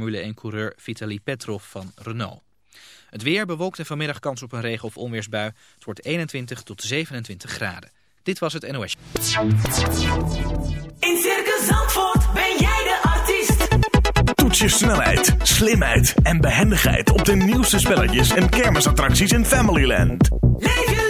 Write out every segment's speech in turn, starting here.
Formule 1-coureur Vitaly Petrov van Renault. Het weer bewolkt en vanmiddag kans op een regen- of onweersbui. Het wordt 21 tot 27 graden. Dit was het NOS. In Circus Zandvoort ben jij de artiest. Toets je snelheid, slimheid en behendigheid op de nieuwste spelletjes en kermisattracties in Familyland. Leef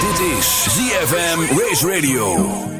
Dit is ZFM Race Radio.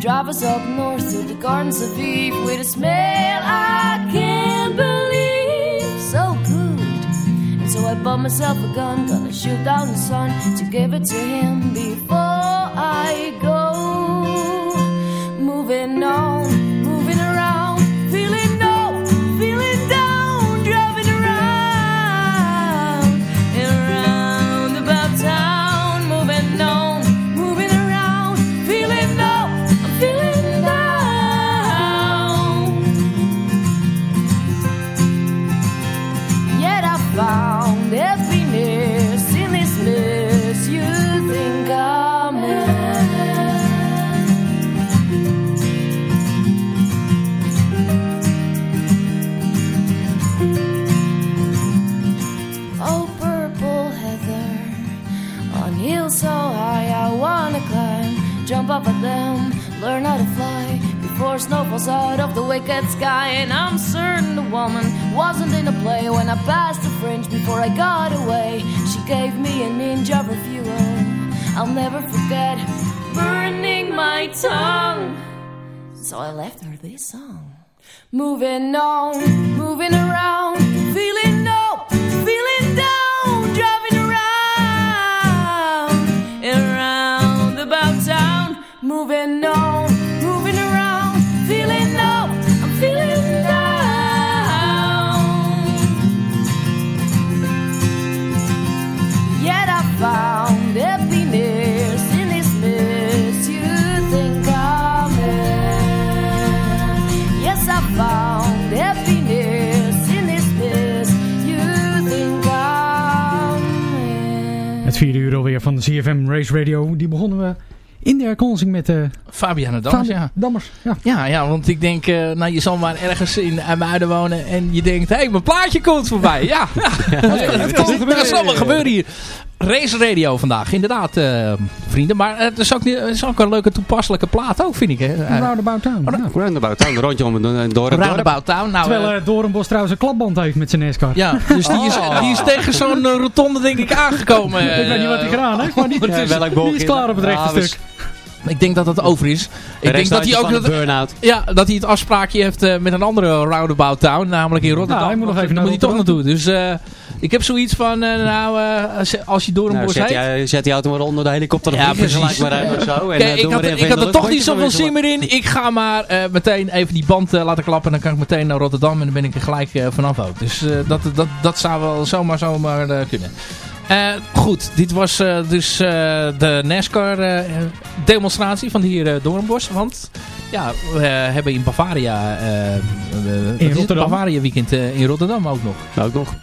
drive us up north through the gardens of Eve with a smell I can't believe. So good. And so I bought myself a gun, gonna shoot down the sun to give it to him before falls out of the wicked sky. And I'm certain the woman wasn't in a play when I passed the fringe before I got away. She gave me a her fuel. I'll never forget burning my tongue. So I left her this song. Moving on, moving around, alweer van de CFM Race Radio. Die begonnen we in de herkansing met de Fabiana Dammers, Fabi- ja. Dammers. Ja. Ja, ja, want ik denk, eh, nou je zal maar ergens in Muiden wonen en je denkt, hé, hey, mijn plaatje komt voorbij. Ja, ja. kan dat gebeuren hier. Race Radio vandaag, inderdaad, eh, vrienden. Maar het is, ook, het is ook een leuke toepasselijke plaat ook, vind ik. Hè? Een Roundabout Town. ja. Roundabout Town, een rondje om, door het dorp. Roundabout Town. Nou, Terwijl eh, eh, Doornbos trouwens een klapband heeft met zijn NASCAR. ja, dus die is, Oh. die is tegen zo'n eh, rotonde denk ik aangekomen. Ik weet niet wat hij eh, gedaan heeft, maar die, Ja, welk die bochtje? is klaar op het rechte stuk. Ik denk dat het over is. Ik denk dat hij ook... Dat, burn-out. ja, dat hij het afspraakje heeft eh, met een andere Roundabout Town, namelijk in Rotterdam. Ja, hij moet nog even moet hij toch naartoe. Dus eh, ik heb zoiets van, eh, nou, eh, als, je door een Nou, bos zet, heet... die, zet die auto maar onder de helikopter. Ja, Ja, precies. maar zo. En, Kijk, eh, ik had, er- ik had in er toch niet zoveel zin meer in. Ik ga maar eh, meteen even die band laten klappen. En dan kan ik meteen naar Rotterdam. En dan ben ik er gelijk vanaf ook. Dus eh, dat, dat, dat zou wel zomaar, zomaar eh, kunnen. Eh, goed, dit was eh, dus eh, de NASCAR eh, demonstratie van hier uh, Doornbos. Want ja, we hebben in Bavaria... het? Rotterdam. Bavaria weekend eh, in Rotterdam ook nog. Ook nog.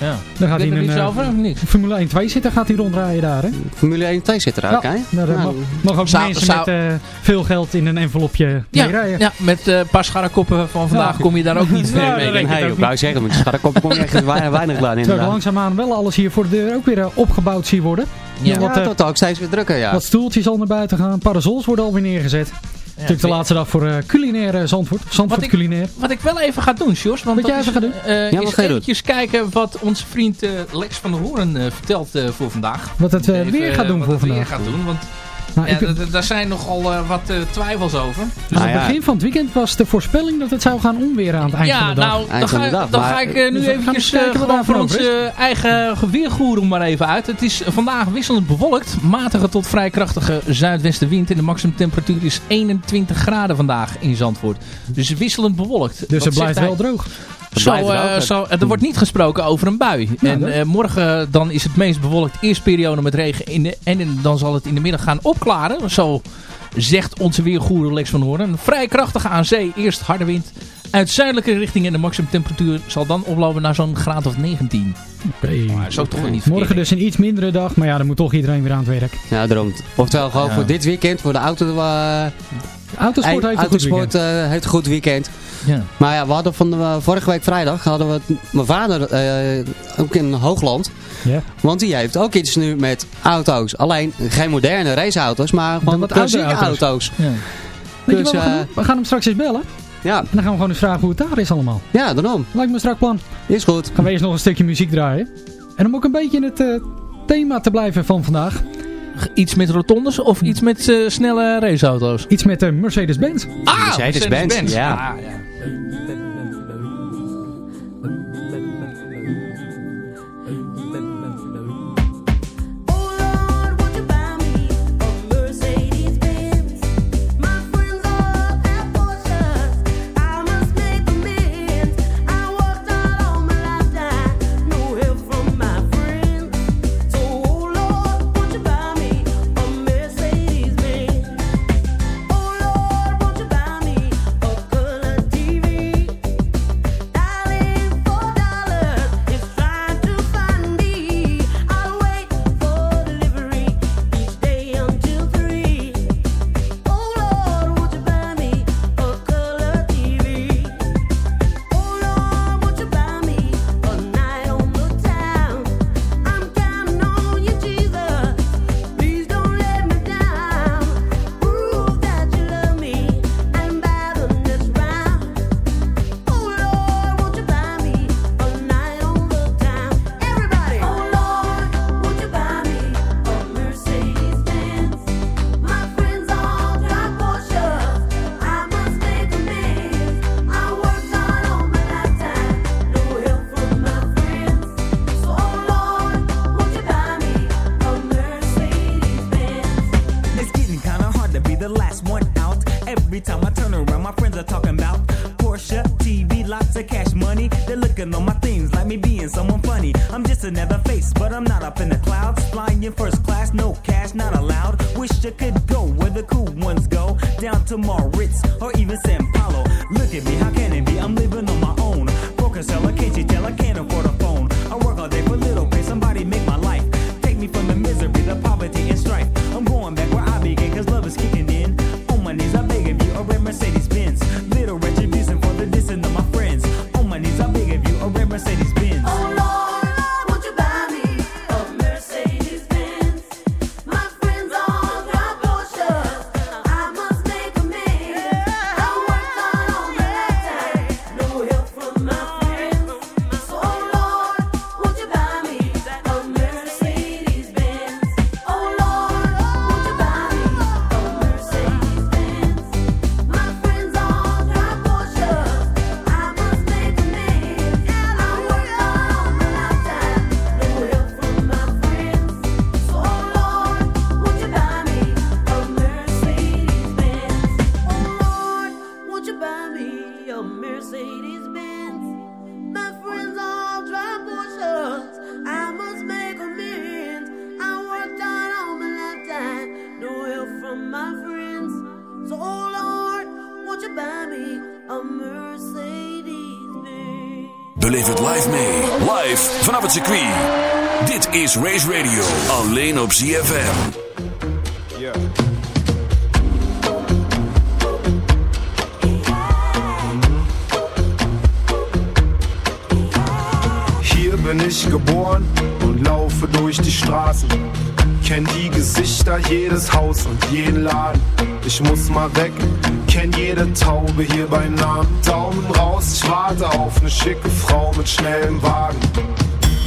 Ja. Dan gaat hij in er een iets eh, over? of Niks. Formule 1 2 zitten, gaat hij ronddraaien daar, hè? Formule 1 2 zit er ook, Ja, hè? daar eh, Nou, mag, ook zou- mensen zou- met eh, veel geld in een envelopje Ja, meerijden. ja, met eh, een paar scharrekoppen van vandaag Ja. kom je daar ook niet Ja, mee. Nee, ik wou zeggen, met je scharrekop kom je echt weinig, weinig aan Terwijl langzaamaan wel alles hier voor de deur ook weer opgebouwd zie worden. Ja. wat, Ja, dat ook steeds weer drukker, ja. Wat stoeltjes al naar buiten gaan, parasols worden alweer neergezet. Natuurlijk de laatste dag voor eh culinaire Zandvoort. Zandvoort ik- culinair. Wat ik wel even ga doen, Jos. Want Wat dat jij is, even gaat doen? eh, Ja, wat is ga je doen? eventjes kijken wat onze vriend eh, Lex van der Hoorn eh, vertelt eh, voor vandaag. Wat het weer gaat doen wat voor het weer vandaag. gaat doen, want Nou, ja, ik- daar zijn nogal eh, wat eh, twijfels over. aan Nou het ja. begin van het weekend was de voorspelling dat het zou gaan onweren aan het eind ja, van de dag. nou, dan ga, van de dag, dan maar- ga ik eh, nu Dus we gaan eventjes kijken eh, voor onze eigen geweergoeroe maar even uit. Het is vandaag wisselend bewolkt. Matige tot vrij krachtige zuidwestenwind. En de maximumtemperatuur is 21 graden vandaag in Zandvoort. Dus wisselend bewolkt. Dus Wat het blijft hij? wel droog. Zo, blijft eh, zo, er wordt niet gesproken over een bui. en eh, morgen dan is het meest bewolkt. Eerst periode met regen. In de, en in- dan zal het in de middag gaan opklaren. Zo zegt onze weergoeroe Lex van Hoorn. Een vrij krachtige aan zee. Eerst harde wind. Uit zuidelijke richting. En de maximumtemperatuur zal dan oplopen naar zo'n graad of 19. Oké. Maar zo toch wel niet Morgen dus een iets mindere dag, maar ja, dan moet toch iedereen weer aan het werk. Ja, daarom. Oftewel gewoon Ja. voor dit weekend, voor de auto, eh, Autosport heeft een goed autosport weekend. eh, heeft een goed weekend. Ja. Maar ja, we hadden van de, vorige week vrijdag, hadden we mijn vader eh, ook in Hoogland. Ja. Want die heeft ook iets nu met auto's. Alleen geen moderne raceauto's, maar gewoon wat klassieke auto's. auto's. Ja. Dus, eh? We gaan hem straks eens bellen. Ja, En dan gaan we gewoon eens vragen hoe het daar is allemaal. ja, daarom. Lijkt me een strak plan. Is goed. Gaan we eerst nog een stukje muziek draaien. En om ook een beetje in het eh, thema te blijven van vandaag. Iets met rotondes of iets met eh, snelle raceauto's? Iets met de Mercedes-Benz. Ah, Mercedes-Benz, ja. Ah, ja. Could go where the cool ones go. Down to Moritz or even San Paulo. Look at me, how can Race Radio. Alleen op ZFM. Hier bin ich geboren und laufe durch die Straßen. Kenn die Gesichter, jedes Haus und jeden Laden. Ich muss mal weg, kenn jede Taube hier beim Namen. Daumen raus, ich warte auf ne schicke Frau mit schnellem Wagen.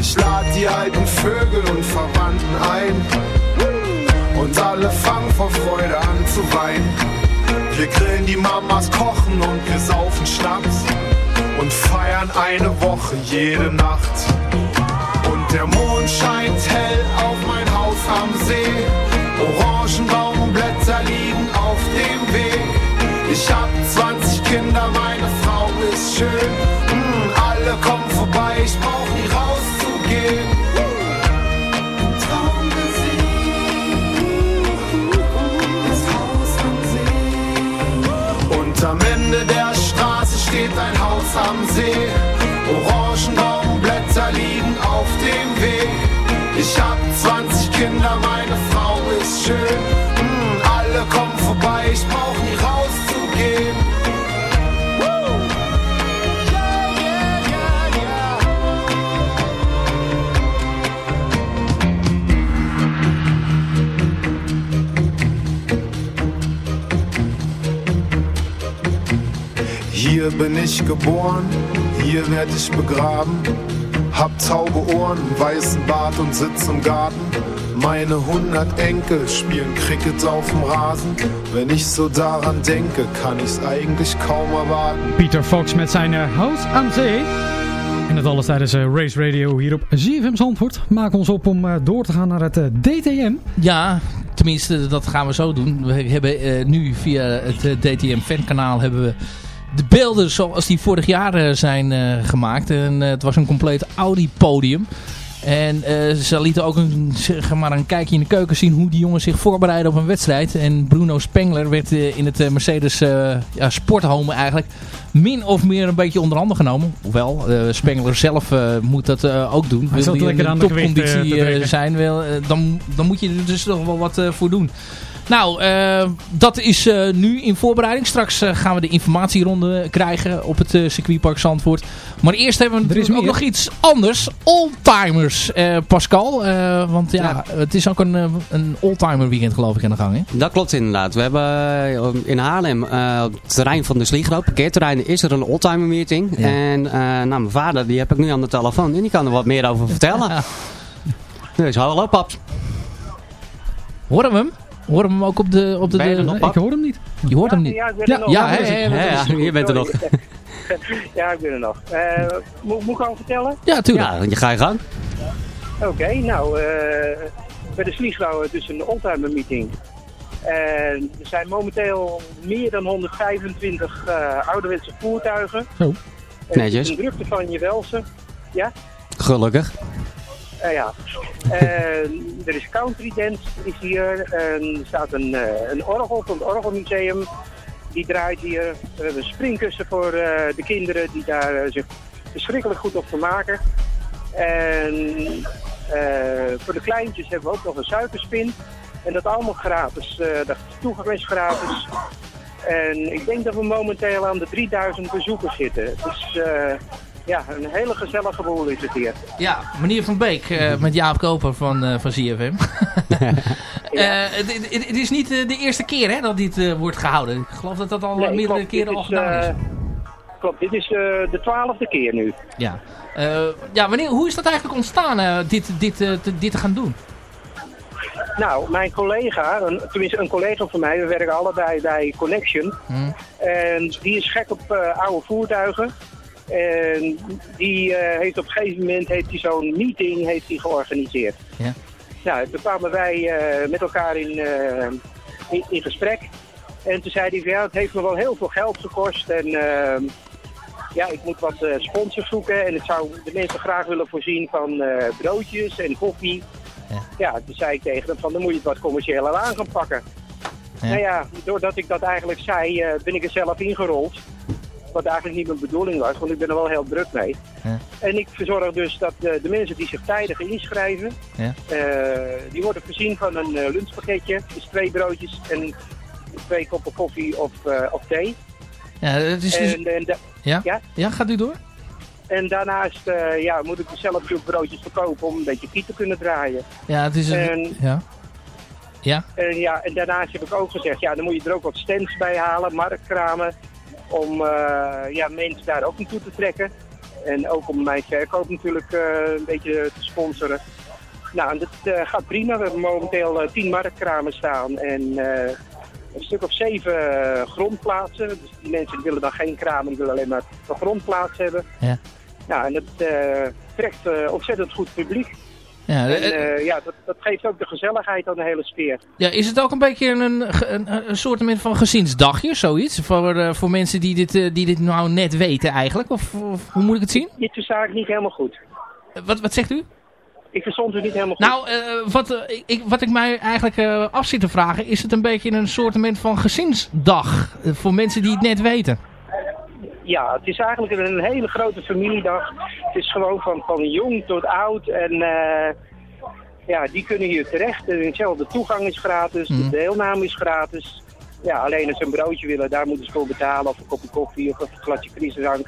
Ich lad die alten Vögel und Verwandten ein und alle fangen vor Freude an zu weinen. Wir grillen die Mamas, kochen und wir saufen Schnaps und feiern eine Woche jede Nacht. Und der Mond scheint hell auf Hier bin ich geboren, hier werd ich begraben. Hab taube Ohren, weißen Bart und sitz im Garten. Meine hundert Enkel spielen Cricket auf dem Rasen. Wenn ich so daran denke, kann ich's eigenlijk kaum erwarten. Peter Fox met zijn eh, House aan Zee. En dat alles tijdens eh, Race Radio hier op ZFM Zandvoort. Maak ons op om eh, door te gaan naar het eh, DTM. Ja, tenminste, dat gaan we zo doen. We hebben eh, nu via het eh, DTM fankanaal hebben we de beelden zoals die vorig jaar eh, zijn eh, gemaakt. En eh, het was een compleet Audi podium. En ze lieten ook een, zeg maar een kijkje in de keuken zien hoe die jongens zich voorbereiden op een wedstrijd. En Bruno Spengler werd in het Mercedes ja, Sporthome eigenlijk min of meer een beetje onder handen genomen. Hoewel, Spengler zelf moet dat ook doen. Wil lekker in topconditie zijn, wil, dan, dan moet je er dus nog wel wat voor doen. Nou, eh, dat is eh, nu in voorbereiding. Straks eh, gaan we de informatieronde krijgen op het circuitpark Zandvoort. Maar eerst hebben we Er is ook nog iets anders. Oldtimers, eh, Pascal. Eh, want ja, het is ook een, een oldtimer weekend geloof ik aan de gang. Hè? Dat klopt inderdaad. We hebben in Haarlem, eh, op het terrein van de Sliegro, parkeerterrein, is er een oldtimer meeting. Ja. En eh, nou, mijn vader, die heb ik nu aan de telefoon en die kan er wat meer over vertellen. Dus hallo paps. Horen we hem? We hem ook op de... Op de, je de- nog, Ik hoor hem niet. je hoort hem niet. Ja, ik ben Ja, er nog. ja, Ja, hè, hè, Ja, ja, hier bent er nog. ja, ik ben er nog. Eh, moet, moet ik al vertellen? Ja, tuurlijk. Ja, je ga je gang. Oké, nou, eh, bij de Sliegrouw, het is een oldtimer meeting. En er zijn momenteel meer dan 125 eh, ouderwetse voertuigen. Zo. En Netjes. Het is een drukte van je welsen. Ja? Gelukkig. Eh, ja. En er is country dance is hier. Er staat een, eh, een orgel van het Orgelmuseum. Die draait hier. We hebben een springkussen voor eh, de kinderen die daar eh, zich verschrikkelijk goed op vermaken. En eh, voor de kleintjes hebben we ook nog een suikerspin. En dat allemaal gratis. eh de toegang is gratis. En ik denk dat we momenteel aan de 3000 bezoekers zitten. Dus eh, ja, een hele gezellige boel is het hier. Ja, meneer Van Beek eh, met Jaap Koper van, eh, van CFM. Eh, het, het- is niet de eerste keer hè, dat dit wordt gehouden. Ik geloof dat dat al Nee, meerdere klopt. keren al is, gedaan is. Klopt, dit is de twaalfde keer nu. Ja. Ja, wanneer, hoe is dat eigenlijk ontstaan, dit, dit, te, dit te gaan doen? Nou, mijn collega, een, tenminste een collega van mij, we werken allebei bij Connection. Hm. En die is gek op oude voertuigen. En die eh, heeft op een gegeven moment heeft hij zo'n meeting heeft hij georganiseerd. Ja. Nou, toen kwamen wij eh, met elkaar in, eh, in, in gesprek. En toen zei hij van ja, het heeft me wel heel veel geld gekost. En ehm, ja, ik moet wat sponsors zoeken. En ik zou de mensen graag willen voorzien van broodjes en koffie. Ja. Ja, toen zei ik tegen hem van dan moet je het wat commerciëler aan gaan pakken. Ja. Nou ja, doordat ik dat eigenlijk zei, ben ik er zelf ingerold. Wat eigenlijk niet mijn bedoeling was, want ik ben er wel heel druk mee. Ja. En ik verzorg dus dat de, de mensen die zich tijdig inschrijven, Ja. eh, die worden voorzien van een eh, lunchpakketje. Dus twee broodjes en twee koppen koffie of, eh, of thee. Ja, het is dus... en, en, da- Ja? ja? ja, gaat u door? en daarnaast eh, ja, moet ik zelf natuurlijk broodjes verkopen om een beetje kiet te kunnen draaien. Ja, het is... een- En- ja. Ja? En, ja, en daarnaast heb ik ook gezegd, ja, dan moet je er ook wat stands bij halen, marktkramen. Om eh, ja, mensen daar ook naartoe te trekken. En ook om mijn verkoop natuurlijk eh, een beetje te sponsoren. Nou, en dat eh, gaat prima. We hebben momenteel tien marktkramen staan en een stuk of zeven grondplaatsen. Dus die mensen willen dan geen kraam, die willen alleen maar een grondplaats hebben. Ja. Nou, en dat trekt ontzettend goed publiek. Ja, En eh, eh, ja, dat, dat geeft ook de gezelligheid aan de hele sfeer. ja, is het ook een beetje een, een, een soort van gezinsdagje, zoiets? Voor, eh, voor mensen die dit, eh, die dit nou net weten eigenlijk? Of, of hoe moet ik het zien? Dit versta ik niet helemaal goed. Wat, wat zegt u? Ik verstond u niet helemaal goed. Nou, wat, ik, wat ik mij eigenlijk af zit te vragen, is het een beetje een soort van gezinsdag voor mensen die het net weten? Ja, het is eigenlijk een hele grote familiedag. Het is gewoon van, van jong tot oud. En eh, ja, die kunnen hier terecht. En hetzelfde toegang is gratis, Mhm. de deelname is gratis. Ja, alleen als ze een broodje willen, daar moeten ze voor betalen. Of een kopje koffie of een glasje kriesdrank.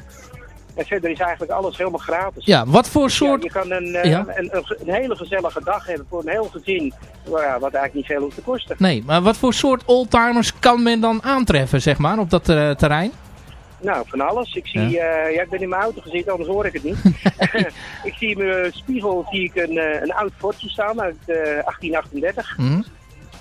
En verder is eigenlijk alles helemaal gratis. Ja, wat voor soort... Ja, je kan een, eh, Ja. een, een, een hele gezellige dag hebben voor een heel gezin. Waar- wat eigenlijk niet veel hoeft te kosten. Nee, maar wat voor soort oldtimers kan men dan aantreffen, zeg maar, op dat eh, terrein? Nou, van alles. Ik zie, Ja. ja. ja, ik ben in mijn auto gezeten, anders hoor ik het niet. ik zie in mijn spiegel zie ik een, eh, een oud fortje staan uit eh, 1838. Hm?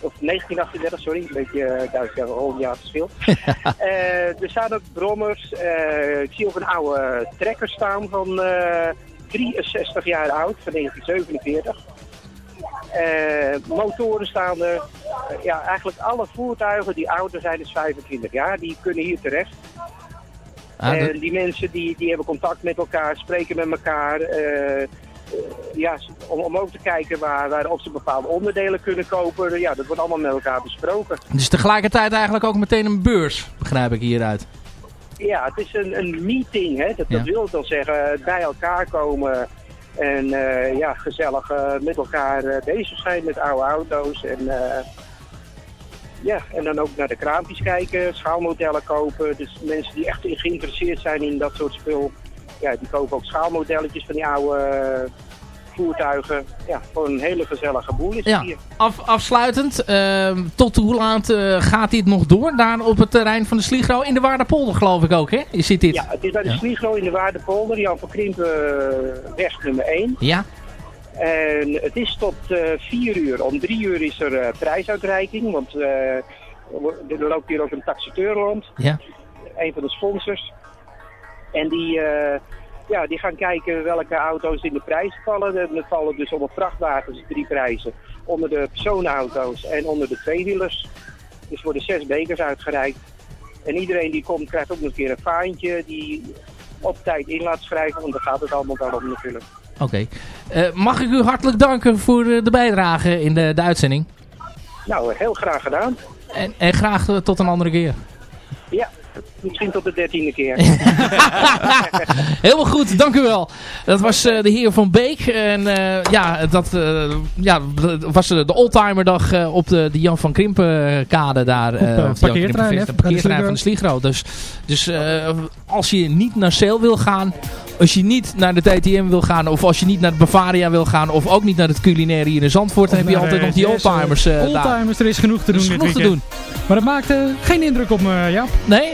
Of 1938, sorry. Een beetje, uh, daar is ja al een jaar verschil. Eh, er staan ook brommers. Eh, ik zie ook een oude trekker staan van eh 63 jaar oud, van 1947. Eh, motoren staan er. Eh, ja, eigenlijk alle voertuigen die ouder zijn dan 25 jaar, die kunnen hier terecht. Ah, dat- En die mensen die, die hebben contact met elkaar, spreken met elkaar. eh, eh, ja, om, om ook te kijken waar, waar of ze bepaalde onderdelen kunnen kopen. Ja, dat wordt allemaal met elkaar besproken. Dus tegelijkertijd eigenlijk ook meteen een beurs, begrijp ik hieruit. Ja, het is een, een meeting. Hè? Dat, wil dan zeggen bij elkaar komen en eh, ja, gezellig eh, met elkaar eh, bezig zijn met oude auto's. En, eh, ja, en dan ook naar de kraampjes kijken, schaalmodellen kopen. Dus mensen die echt geïnteresseerd zijn in dat soort spul, ja, die kopen ook schaalmodelletjes van die oude eh, voertuigen. Ja, gewoon een hele gezellige boel is Ja, hier. af, afsluitend, ehm, tot hoe laat eh, gaat dit nog door? Daar op het terrein van de Sliegro in de Waardepolder geloof ik ook, hè? Zit dit? Ja, het is bij de Ja. Sliegro in de Waardepolder, Jan van Krimpen, eh, weg nummer 1. Ja? En het is tot eh 4 uur. Om 3 uur is er eh, prijsuitreiking, want eh, er loopt hier ook een taxateur rond, Ja. een van de sponsors. En die, ja, die gaan kijken welke auto's in de prijs vallen. Er vallen dus onder vrachtwagens drie prijzen. Onder de personenauto's en onder de tweewielers is worden zes bekers uitgereikt. En iedereen die komt krijgt ook nog een keer een faantje die op tijd in laat schrijven, want daar gaat het allemaal wel om natuurlijk. Oké. Eh, mag ik u hartelijk danken voor eh, de bijdrage in de, de uitzending. Nou, heel graag gedaan. En, en graag eh, tot een andere keer. Ja, misschien tot de dertiende keer. Helemaal goed, dank u wel. Dat was eh, de heer Van Beek. En eh, ja, dat eh, ja, was de oldtimerdag eh, op de, de Jan van Krimpen kade daar. Op, eh, Jan parkeerterrein, Krimpenfeest, hè, van de Sligro. Dus, dus eh, als je niet naar Seel wil gaan, als je niet naar de TTM wil gaan, of als je niet naar de Bavaria wil gaan, of ook niet naar het culinaire hier in Zandvoort, dan heb je altijd eh, nog die jazz, eh, oldtimers eh, daar. Oldtimers, er is genoeg te Er is doen dit genoeg te weekend. Maar dat maakte geen indruk op me, Jaap. Nee?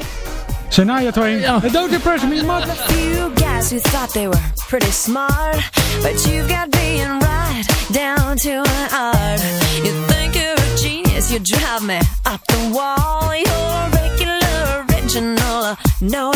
Scenario 2. Don't impress me, man. few guys who thought they were pretty smart, but you've got being right down to an art. You think you're a genius, you drive me up the wall. You're regular, original, know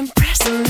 Impressive.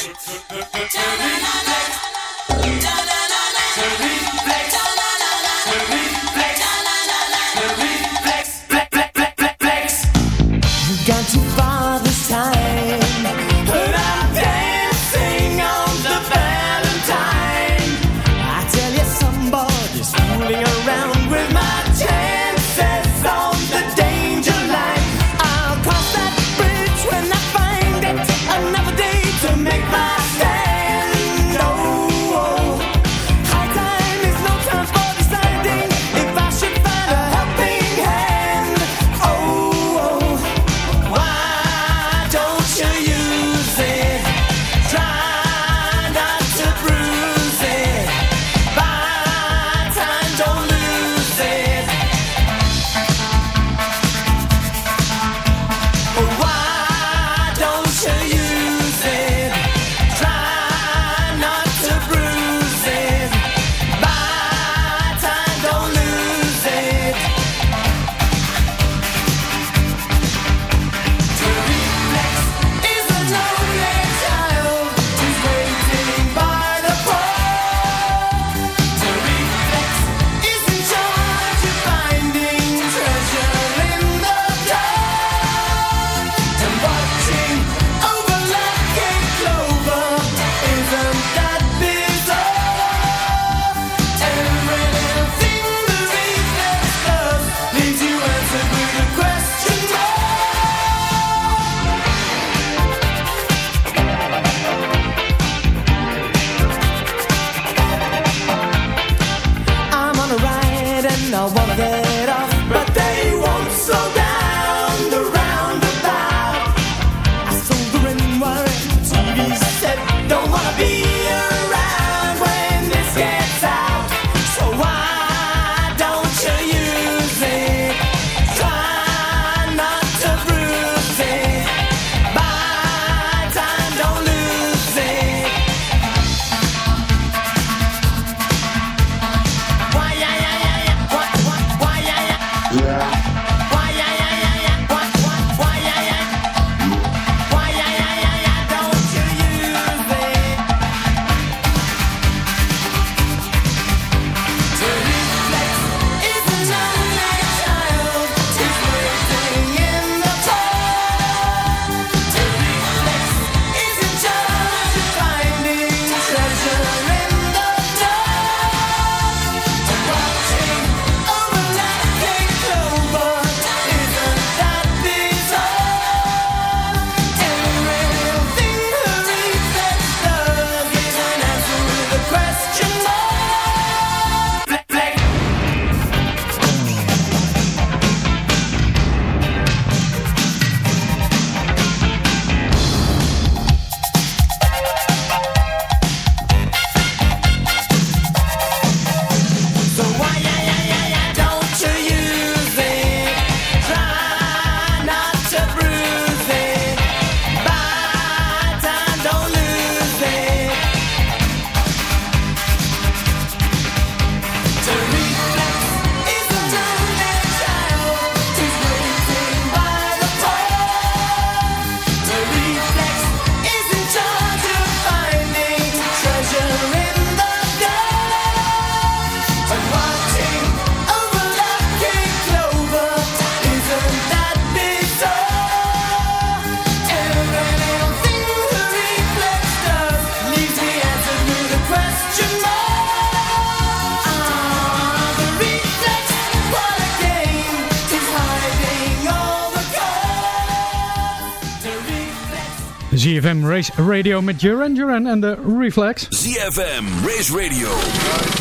Radio met Duran Duran en de Reflex. ZFM Race Radio.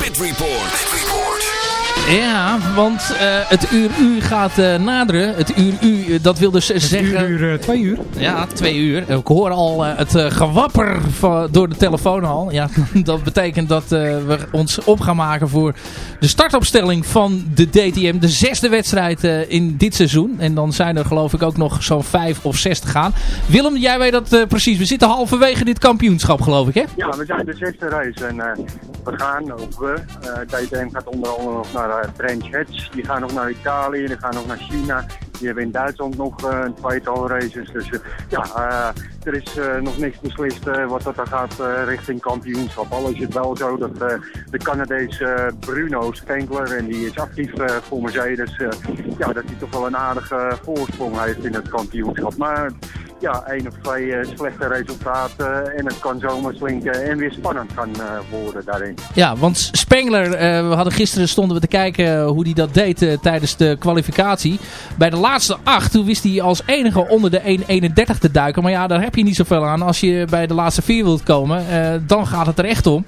Pit Report. Ja, want eh, het uur U gaat eh, naderen. Het uur U, eh, dat wil dus zeggen... Uur, uur, twee uur. Ja, twee uur. Ik hoor al eh, het gewapper van, door de telefoon al. Ja, dat betekent dat eh, we ons op gaan maken voor de startopstelling van de DTM. De zesde wedstrijd eh, in dit seizoen. En dan zijn er geloof ik ook nog zo'n vijf of zes te gaan. Willem, jij weet dat eh, precies. We zitten halverwege dit kampioenschap geloof ik hè? Ja, we zijn de zesde race en eh, we gaan, of we, eh, DTM gaat onder andere nog naar uh, Branch Hatch, die gaan nog naar Italië, die gaan nog naar China, die hebben in Duitsland nog eh, een tweetal races. Dus eh, ja, eh, er is eh, nog niks beslist eh, wat dat gaat eh, richting kampioenschap. Al is het wel zo dat eh, de Canadees eh, Bruno Spenkler, en die is actief eh, voor Mercedes, eh, ja, dat hij toch wel een aardige voorsprong heeft in het kampioenschap. Maar ja, één of twee eh, slechte resultaten en het kan zomaar slinken en weer spannend gaan eh, worden daarin. Ja, want Spengler, eh, we hadden gisteren stonden we te kijken hoe hij dat deed tijdens de kwalificatie. Bij de laatste acht, toen wist hij als enige onder de 1.31 te duiken. Maar ja, daar heb je niet zoveel aan. Als je bij de laatste vier wilt komen, dan gaat het er echt om.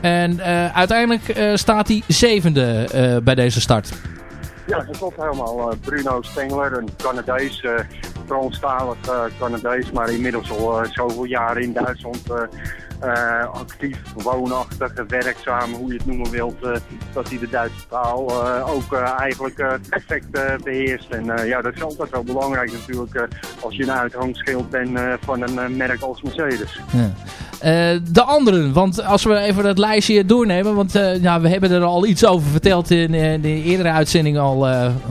En uiteindelijk staat hij zevende bij deze start. Ja, dat klopt helemaal. Bruno Spengler, een Canadees, Franstalig eh, Canadees, maar inmiddels al eh, zoveel jaren in Duitsland eh, actief, woonachtig, werkzaam, hoe je het noemen wilt, eh, dat hij de Duitse taal eh, ook eigenlijk perfect eh, beheerst. En ja, dat is altijd wel belangrijk natuurlijk als je een uithangschild bent van een merk als Mercedes. Ja. De anderen, want als we even dat lijstje doornemen, want ja, we hebben er al iets over verteld in eh, de eerdere uitzending al,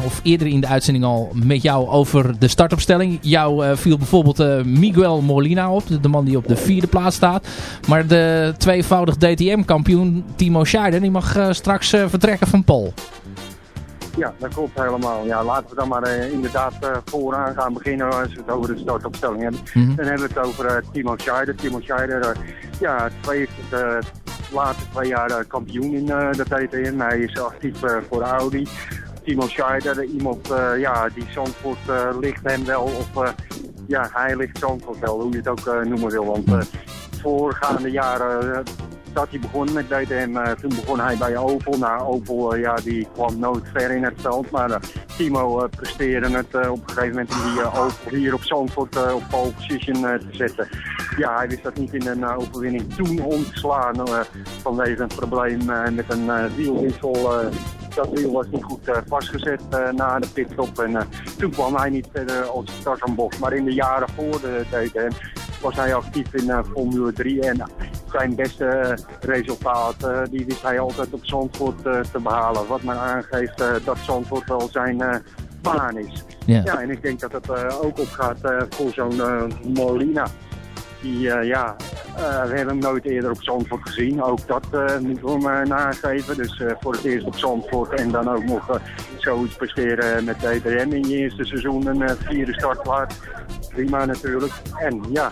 of eerder in de uitzending al met jou over de startopstelling. Jou viel bijvoorbeeld Miguel Molina op, de man die op de vierde plaats staat. Maar de tweevoudig DTM-kampioen Timo Scheider, die mag eh, straks eh, vertrekken van Pol. Ja, dat klopt helemaal. Ja, laten we dan maar eh, inderdaad vooraan gaan beginnen als we het over de startopstelling hebben. Mhm. Dan hebben we het over Timo Scheider. Timo Scheider, ja, twee, de laatste twee jaar kampioen in de DTM. Hij is actief voor Audi. Timo Scheider, iemand ja, die Zandvoort ligt hem wel, of ja, hij ligt Zandvoort wel, hoe je het ook noemen wil. Want voorgaande jaren eh, dat hij begon met DTM. eh, toen begon hij bij Opel. Nou, Opel eh, ja, die kwam nooit ver in het veld. Maar Timo presteerde het op een gegeven moment om die Opel hier op Zandvoort op pole position te zetten. Ja, hij wist dat niet in een overwinning toen om te slaan vanwege een probleem met een wielwissel. dat wiel was niet goed vastgezet na de pitstop. En toen kwam hij niet verder als Tarzanbocht. Maar in de jaren voor de DTM was hij actief in eh, Formule 3. En zijn beste eh, resultaat, eh, die wist hij altijd op Zandvoort te behalen. Wat maar aangeeft dat Zandvoort wel zijn baan is. Ja. en ik denk dat het ook opgaat voor zo'n Molina. Die, eh, ja, eh, we hebben hem nooit eerder op Zandvoort gezien. Ook dat eh, moeten we hem nageven. Dus eh, voor het eerst op Zandvoort en dan ook nog zoiets presteren met DTM in je eerste seizoen. Een vierde startplaats. Prima natuurlijk. En ja,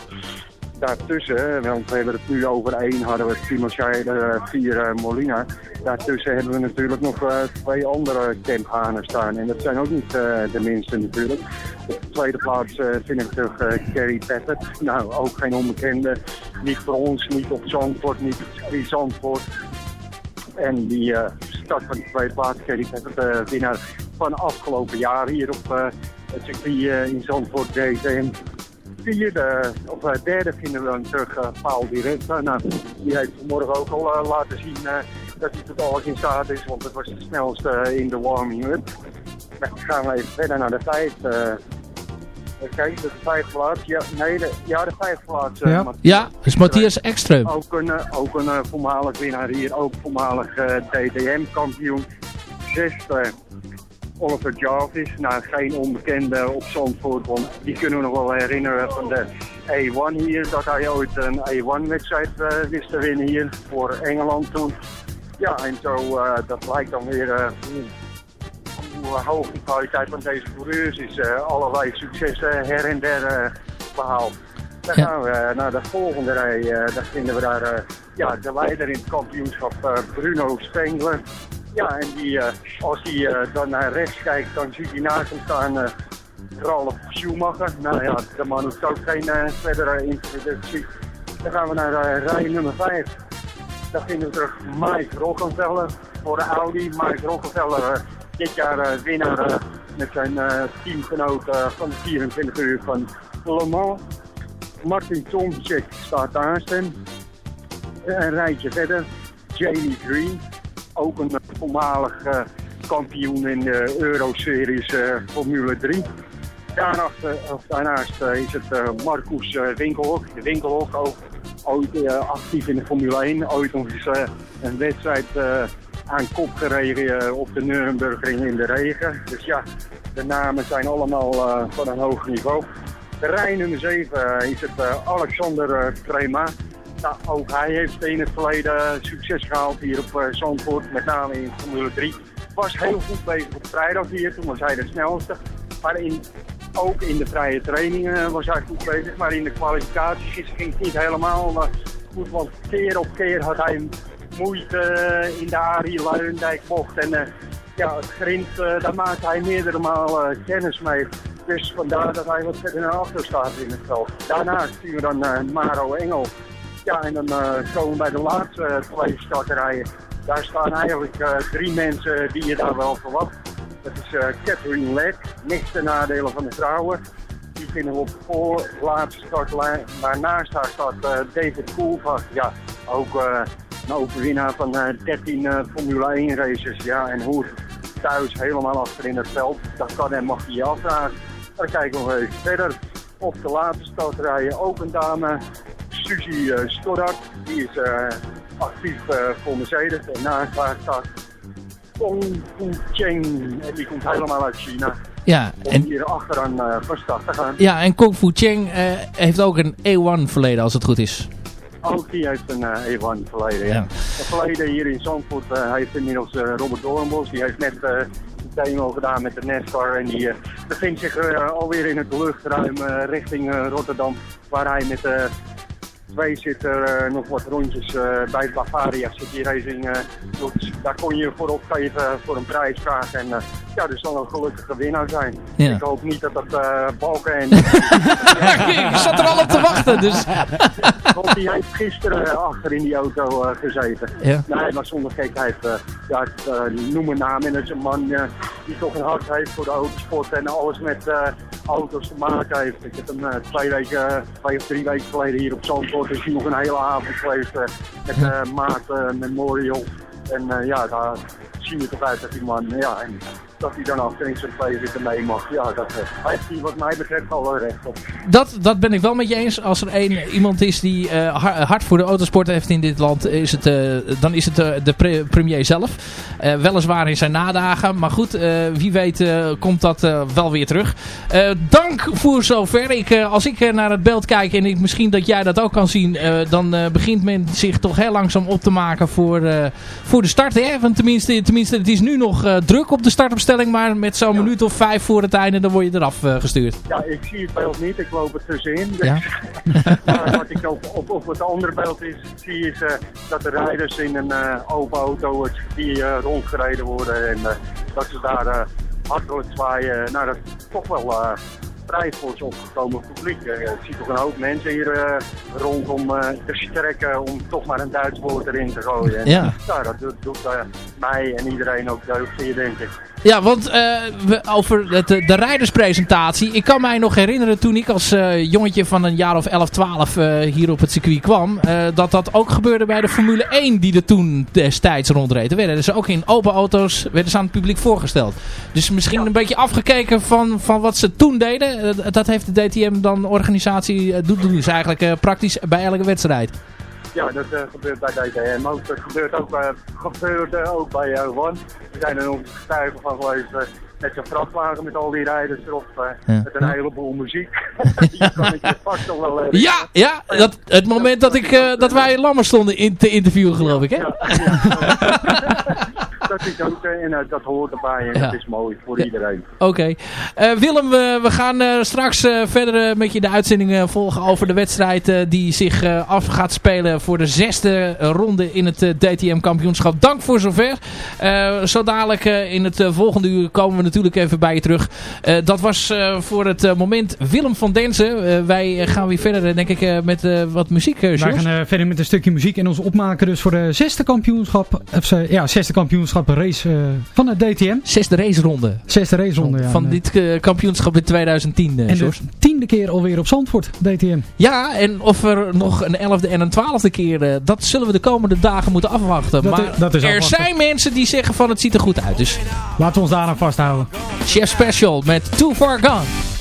daartussen, eh, want we hebben het nu over één, hadden we Timoshay, de vier eh, Molina. Daartussen hebben we natuurlijk nog eh, twee andere camphanen staan. En dat zijn ook niet eh, de minste natuurlijk. Op de tweede plaats eh, vind ik terug eh, Kerry Pappert. Nou, ook geen onbekende. Niet voor ons, niet op Zandvoort, niet op Zandvoort. En die eh, start van de tweede plaats, Kerry eh, winnaar van afgelopen jaar hier op eh, het circuit eh, in Zandvoort DTM vierde of eh, derde vinden we dan terug uh, Paul Direct. nou, die heeft vanmorgen ook al eh, laten zien eh, dat hij tot alles in staat is, want het was de snelste eh, in de warming-up. Dan gaan we even verder naar de vijf. eh Kijk, de vijfde plaats. Ja, nee, de, ja, de vijfde plaats. eh, Ja, ja is Matthias Ekström. Ook een, eh, ook een eh, voormalig winnaar hier, ook voormalig eh, DTM-kampioen. Zesde Oliver Jarvis, nou geen onbekende op Zandvoort, want die kunnen we nog wel herinneren van de A1 hier, dat hij ooit een A1-wedstrijd eh, wist te winnen hier voor Engeland toen. Ja, en zo, eh, dat lijkt dan weer eh, hoe, hoog de kwaliteit van deze coureurs is. allerlei successen her en der eh, behaald. Dan gaan we naar de volgende rij. daar vinden we daar ja, de leider in het kampioenschap, Bruno Spengler. Ja, en die, eh, als hij eh, dan naar rechts kijkt, dan ziet hij naast hem staan eh Ralf Schumacher. Nou ja, de man hoeft ook geen eh, verdere introductie. Dan gaan we naar rij nummer 5. Daar vinden we terug Mike Rockefeller voor de Audi. Mike Rockefeller, dit jaar winnaar met zijn teamgenoot van de 24 uur van Le Mans. Martin Tomczyk staat naast hem. Een rijtje verder, Jamie Green, ook een voormalig eh, kampioen in de Euroseries eh, Formule 3. Daarachter, of daarnaast eh, is het Marcus Winkelhoek. De Winkelhoek ook ooit actief in de Formule 1. Ooit nog eens een wedstrijd aan kop gereden op de Nürburgring in de regen. Dus ja, de namen zijn allemaal van een hoog niveau. De rij nummer 7 eh, is het Alexander Krema. Nou, ook hij heeft in het verleden succes gehaald hier op eh, Zandvoort, met name in Formule 3. Was heel goed bezig op vrijdag hier, toen was hij de snelste. Maar in, ook in de vrije trainingen was hij goed bezig, maar in de kwalificaties ging het niet helemaal eh, goed. Want keer op keer had hij moeite eh, in de Arie Luijendijk bocht. En eh, ja, het grind, eh, daar maakte hij meerdere malen eh, kennis mee. Dus vandaar dat hij wat verder naar achter staat in het veld. Daarnaast zien we dan eh, Maro Engel. Ja, en dan komen we bij de laatste eh, twee starterijen. Daar staan eigenlijk eh, drie mensen die je daar wel verwacht. Dat is eh, Catherine Lek, niks ten nadele van de vrouwen. Die vinden we op voor laatste startlijn. Maar naast haar staat David Koolvaart. Ja, ook een overwinnaar van eh 13 eh, Formule 1 races. Ja, en hoe thuis helemaal achter in het veld, dat kan en mag je afvragen. Dan kijken we even verder. Op de laatste startrijen ook een dame, Suzy eh Stoddard. Die is eh, actief eh, voor Mercedes. En naast haar staat Tong Fu Cheng. En die komt helemaal uit China. Ja, Om en, hier achteraan eh, van start te gaan. ja, en Kung Fu Cheng eh, heeft ook een A1 verleden als het goed is. Ook die heeft een eh E1 verleden. Ja. Ja. Een verleden hier in Zandvoort uh, heeft inmiddels eh, Robert Doornbos. Die heeft net eh een demo gedaan met de NASCAR. En die eh, bevindt zich eh, alweer in het luchtruim eh, richting eh, Rotterdam. Waar hij met de twee zitter eh, nog wat rondjes eh, bij de Bavaria City Racing eh. Daar kon je voor opgeven voor een prijsvraag. En eh, ja, er zal een gelukkige winnaar zijn. Ja. Ik hoop niet dat dat Balken en... ik zat er al op te wachten, dus... Want die heeft gisteren achter in die auto gezeten. Ja. Nee, maar zonder gekheid. ja, eh, noem een naam. En dat is een man die toch een hart heeft voor de autosport en alles met auto's te maken heeft. Ik heb hem twee weken, twee of drie weken geleden hier op Zandvoort is hij nog een hele avond geweest eh, met eh Maat eh, Memorial. En ja, daar zie je toch uit dat die man, ja, en dat hij dan zitten mee mag. Ja, dat eh, heeft hij wat mij betreft al recht op. Dat, dat ben ik wel met je eens. Als er één iemand is die eh, har- hard voor de autosport heeft in dit land, is het, eh, dan is het de pre- premier zelf. Weliswaar in zijn nadagen, maar goed, wie weet komt dat wel weer terug. Dank voor zover. Ik, als ik naar het beeld kijk en ik, misschien dat jij dat ook kan zien, dan begint men zich toch heel langzaam op te maken voor, voor de start. Hè? Want tenminste, tenminste, het is nu nog druk op de startopstelling, maar met zo'n minuut of vijf voor het einde, dan word je eraf eh, gestuurd. Ja, ik zie het beeld niet, ik loop er tussenin. Ja. maar wat ik op, op, op het andere beeld is, zie is eh, dat de rijders in een eh, open auto het rondgereden worden en eh, dat ze daar eh, hartelijk zwaaien. Nou, dat is toch wel eh vrij voor het opgekomen publiek. Ik zie toch een hoop mensen hier eh, rondom eh, te strekken om toch maar een Duits woord erin te gooien. En, Ja. nou, dat doet, doet mij en iedereen ook deugd hier, denk ik. Ja, want eh, we, over het, de rijderspresentatie. Ik kan mij nog herinneren toen ik als eh, jongetje van een jaar of 11, 12 eh, hier op het circuit kwam. eh, dat dat ook gebeurde bij de Formule 1 die er toen destijds rondreed. Er werden ze ook in open auto's werden ze aan het publiek voorgesteld. Dus misschien een beetje afgekeken van, van wat ze toen deden. Eh, dat heeft de DTM dan organisatie, doet doen ze eigenlijk eh, praktisch bij elke wedstrijd. Ja, dat eh, gebeurt bij DTM ook. Dat gebeurt ook, bij gebeurde ook bij uh, One. We zijn er nog getuigen van geweest. eh, met zijn vrachtwagen met al die rijders erop. eh, Ja. Met een heleboel muziek. kan ik je vast nog wel. Ja, ja dat, het moment dat, ik, eh, dat wij Lammers stonden in te interviewen geloof ik hè? dat is ook, eh, en eh, dat hoort erbij en Ja. dat is mooi voor iedereen. Oké. Eh, Willem, we, we gaan eh, straks eh, verder met je de uitzending volgen over de wedstrijd eh, die zich eh, af gaat spelen voor de zesde ronde in het DTM kampioenschap. Dank voor zover. Eh, zo dadelijk eh, in het volgende uur komen we natuurlijk even bij je terug. Eh, dat was eh, voor het eh, moment Willem van Denzen. Eh, wij gaan weer verder denk ik eh, met eh, wat muziek, Wij gaan verder met een stukje muziek en ons opmaken dus voor de zesde kampioenschap, of, ja, zesde kampioenschap race eh, van het DTM. Zesde raceronde. Zesde raceronde, ja. Van dit eh, kampioenschap in 2010, eh, en de tiende keer alweer op Zandvoort, DTM. Ja, en of er nog een elfde en een twaalfde keer, dat zullen we de komende dagen moeten afwachten. Dat maar is- dat is er afwachten. zijn mensen die zeggen van het ziet er goed uit. Dus Laten we ons daar aan vasthouden. Chef Special met Too Far Gone.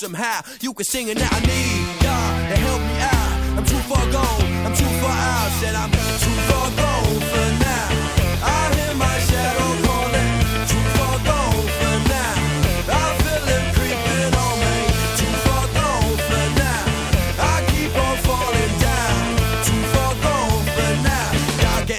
somehow. You can sing now. I need y'all to help me out. I'm too far gone. I'm too far out. Said I'm too far gone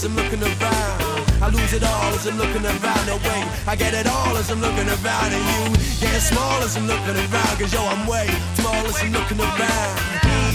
as I'm looking around. I lose it all as I'm looking around. No way, I get it all as I'm looking around. And you get small as I'm looking around. Cause yo, I'm way small as I'm looking around.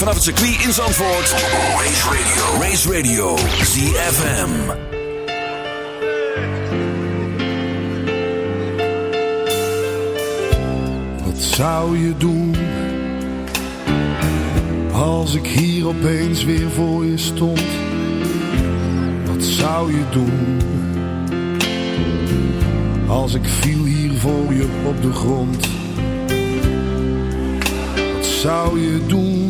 Vanaf het circuit in Zandvoort. Race Radio. Race Radio. ZFM. Wat zou je doen als ik hier opeens weer voor je stond? Wat zou je doen als ik viel hier voor je op de grond? Wat zou je doen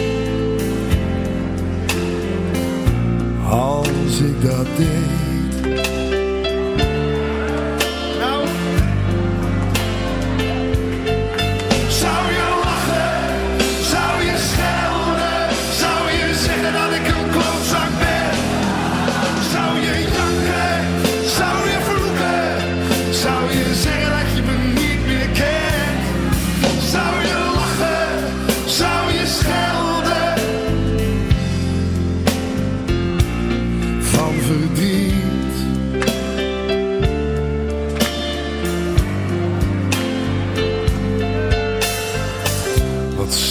als ik dat deed?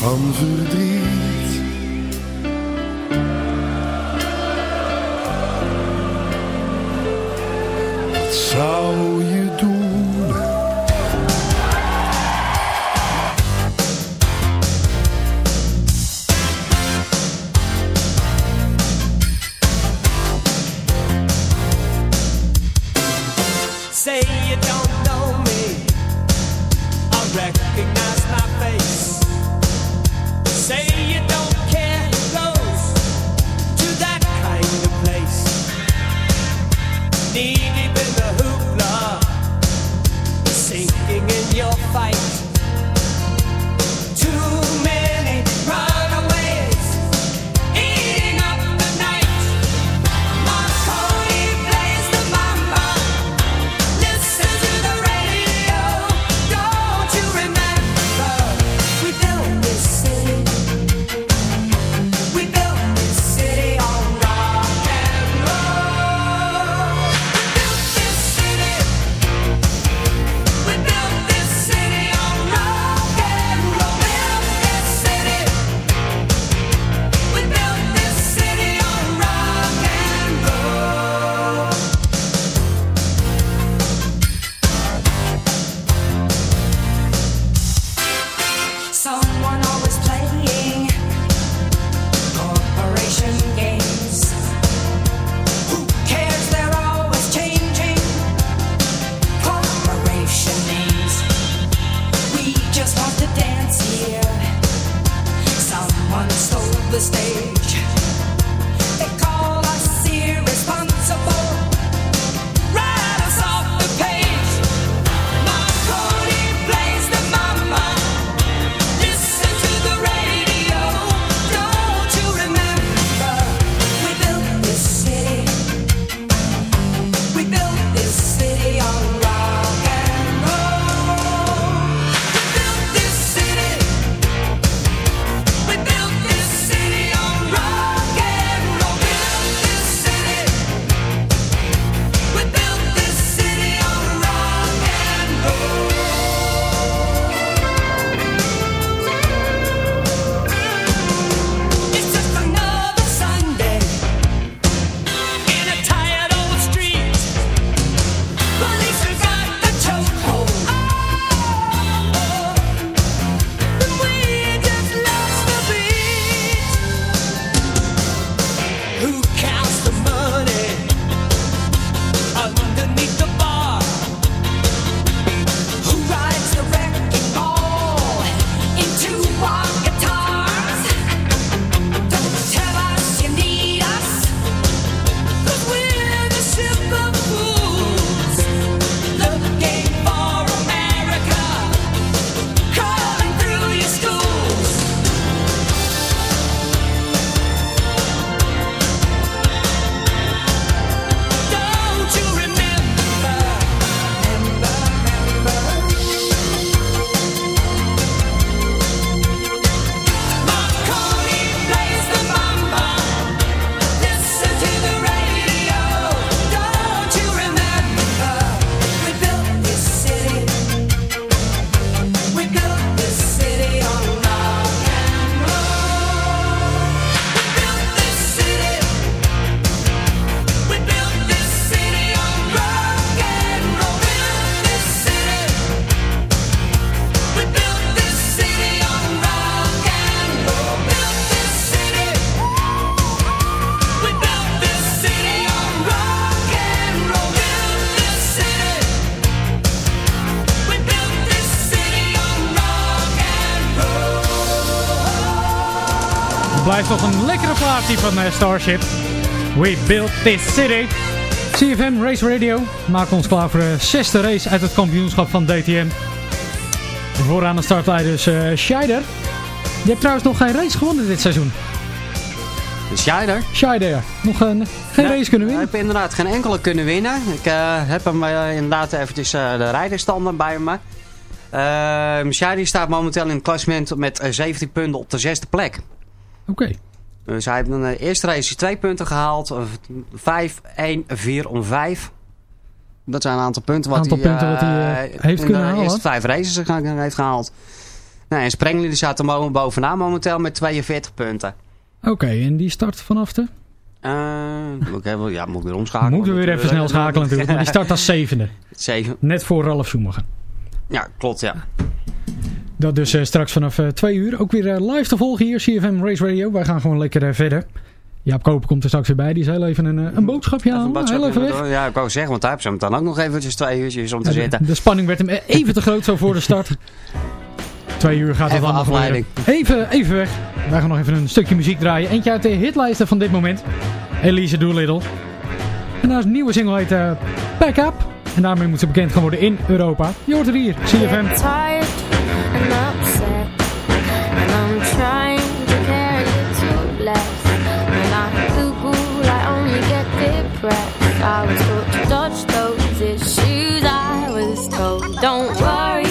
Van verdriet. Van eh, Starship. We built this city. CFM Race Radio maakt ons klaar voor de zesde race uit het kampioenschap van DTM. Vooraan de startleiders eh Scheider. Je hebt trouwens nog geen race gewonnen dit seizoen. Scheider? Scheider, nog een, geen Nee, race kunnen winnen. Ik heb inderdaad geen enkele kunnen winnen. Ik eh, heb hem eh, inderdaad eventjes de rijderstanden bij me. Uh, Shadi staat momenteel in het klassement met eh, 17 punten op de zesde plek. Oké. Dus hij heeft in de eerste race twee punten gehaald. eh, 5, 1, 4 om 5. Dat zijn een aantal punten wat Aantal hij, punten wat hij, eh, eh, heeft kunnen de halen. eerste vijf races heeft gehaald. Nou, en Sprengli staat er bovenaan momenteel met 42 punten. Oké, en die start vanaf de... Eh, ik even- ja, moet ik weer omschakelen. Moeten we weer even snel schakelen natuurlijk. Maar die start als zevende. Zeven. Net voor Ralf Schumacher. Ja, klopt, ja. Dat dus eh, straks vanaf eh, twee uur ook weer eh, live te volgen hier, CFM Race Radio. Wij gaan gewoon lekker verder. Jaap Koper komt er straks weer bij. Die is heel even een, een boodschapje. Boodschap heel even weg. Ja, ik wou zeggen, want daar heb ze hem dan ook nog eventjes twee uurtjes om te Ja, zitten. de, de spanning werd hem even te groot zo voor de start. Twee uur gaat het Even allemaal afleiding. Even, even weg. Wij gaan nog even een stukje muziek draaien. Eentje uit de hitlijsten van dit moment. Elise Doolittle. En haar nieuwe single heet eh, Pack Up. En daarmee moet ze bekend gaan worden in Europa. Je hoort het hier. CFM. I was told to dodge those issues. I was told, don't worry,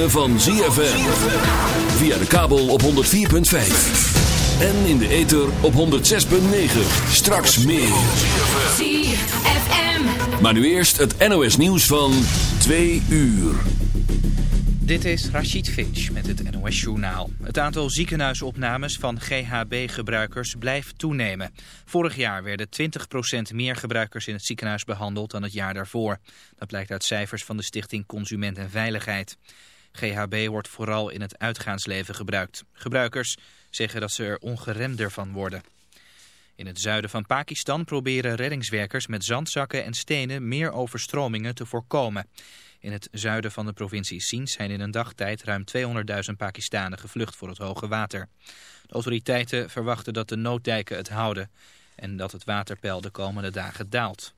ritme van ZFM. Via de kabel op 104.5. En in de ether op 106.9. Straks meer. ZFM. Maar nu eerst het NOS nieuws van 2 uur. Dit is Rachid Finch met het NOS Journaal. Het aantal ziekenhuisopnames van GHB-gebruikers blijft toenemen. Vorig jaar werden 20% meer gebruikers in het ziekenhuis behandeld dan het jaar daarvoor. Dat blijkt uit cijfers van de Stichting Consument en Veiligheid. GHB wordt vooral in het uitgaansleven gebruikt. Gebruikers zeggen dat ze er ongeremder van worden. In het zuiden van Pakistan proberen reddingswerkers met zandzakken en stenen meer overstromingen te voorkomen. In het zuiden van de provincie Sindh zijn in een dagtijd ruim 200.000 Pakistanen gevlucht voor het hoge water. De autoriteiten verwachten dat de nooddijken het houden en dat het waterpeil de komende dagen daalt.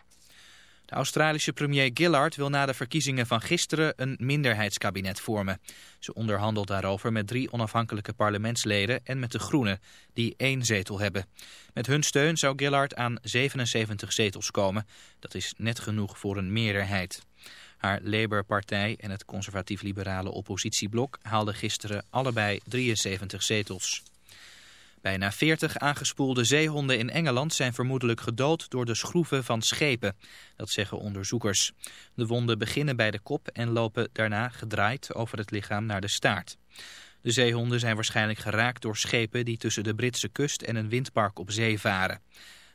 De Australische premier Gillard wil na de verkiezingen van gisteren een minderheidskabinet vormen. Ze onderhandelt daarover met drie onafhankelijke parlementsleden en met de Groenen, die één zetel hebben. Met hun steun zou Gillard aan 77 zetels komen. Dat is net genoeg voor een meerderheid. Haar Labour-partij en het conservatief-liberale oppositieblok haalden gisteren allebei 73 zetels. Bijna 40 aangespoelde zeehonden in Engeland zijn vermoedelijk gedood door de schroeven van schepen. Dat zeggen onderzoekers. De wonden beginnen bij de kop en lopen daarna gedraaid over het lichaam naar de staart. De zeehonden zijn waarschijnlijk geraakt door schepen die tussen de Britse kust en een windpark op zee varen.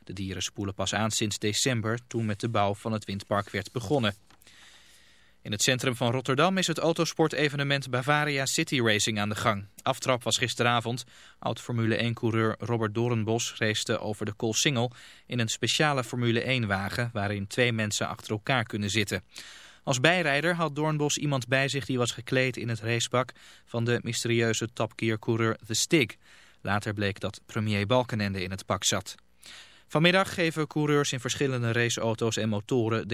De dieren spoelen pas aan sinds december toen met de bouw van het windpark werd begonnen. In het centrum van Rotterdam is het autosportevenement Bavaria City Racing aan de gang. Aftrap was gisteravond. Oud-Formule 1-coureur Robert Doornbos racete over de Koolsingel in een speciale Formule 1-wagen waarin twee mensen achter elkaar kunnen zitten. Als bijrijder had Doornbos iemand bij zich die was gekleed in het racepak van de mysterieuze Top Gear-coureur The Stig. Later bleek dat premier Balkenende in het pak zat. Vanmiddag geven coureurs in verschillende raceauto's en motoren